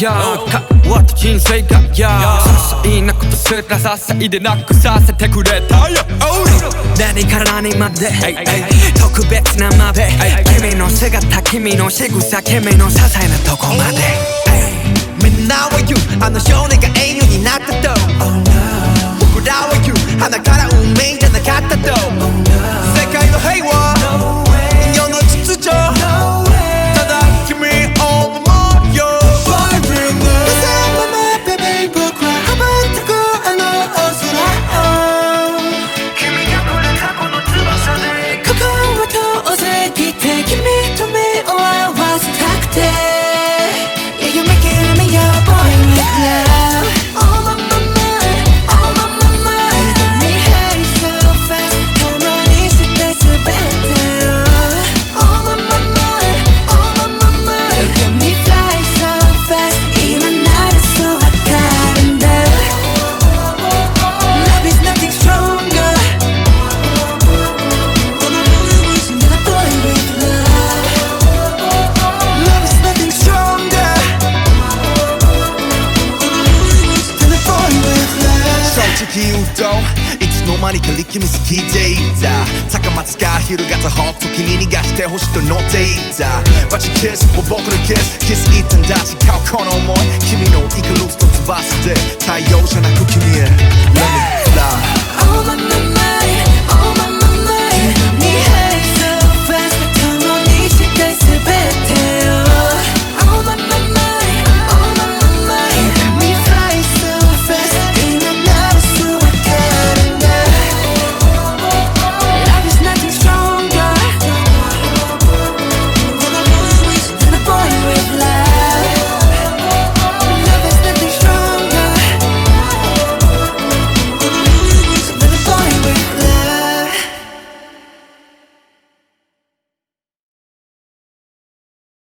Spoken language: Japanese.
や変わった人生がや些細なことすらささいでなくさせてくれた何から何まで？特別なまで？君の姿君の仕草君の些細なとこまで。みんなは言うあの少年が牛丼いつの間にか力みすぎていた。高松が昼方ほっと君に逃がしてほしいと乗っていた。バチキスを僕のキスキスいたんだ時間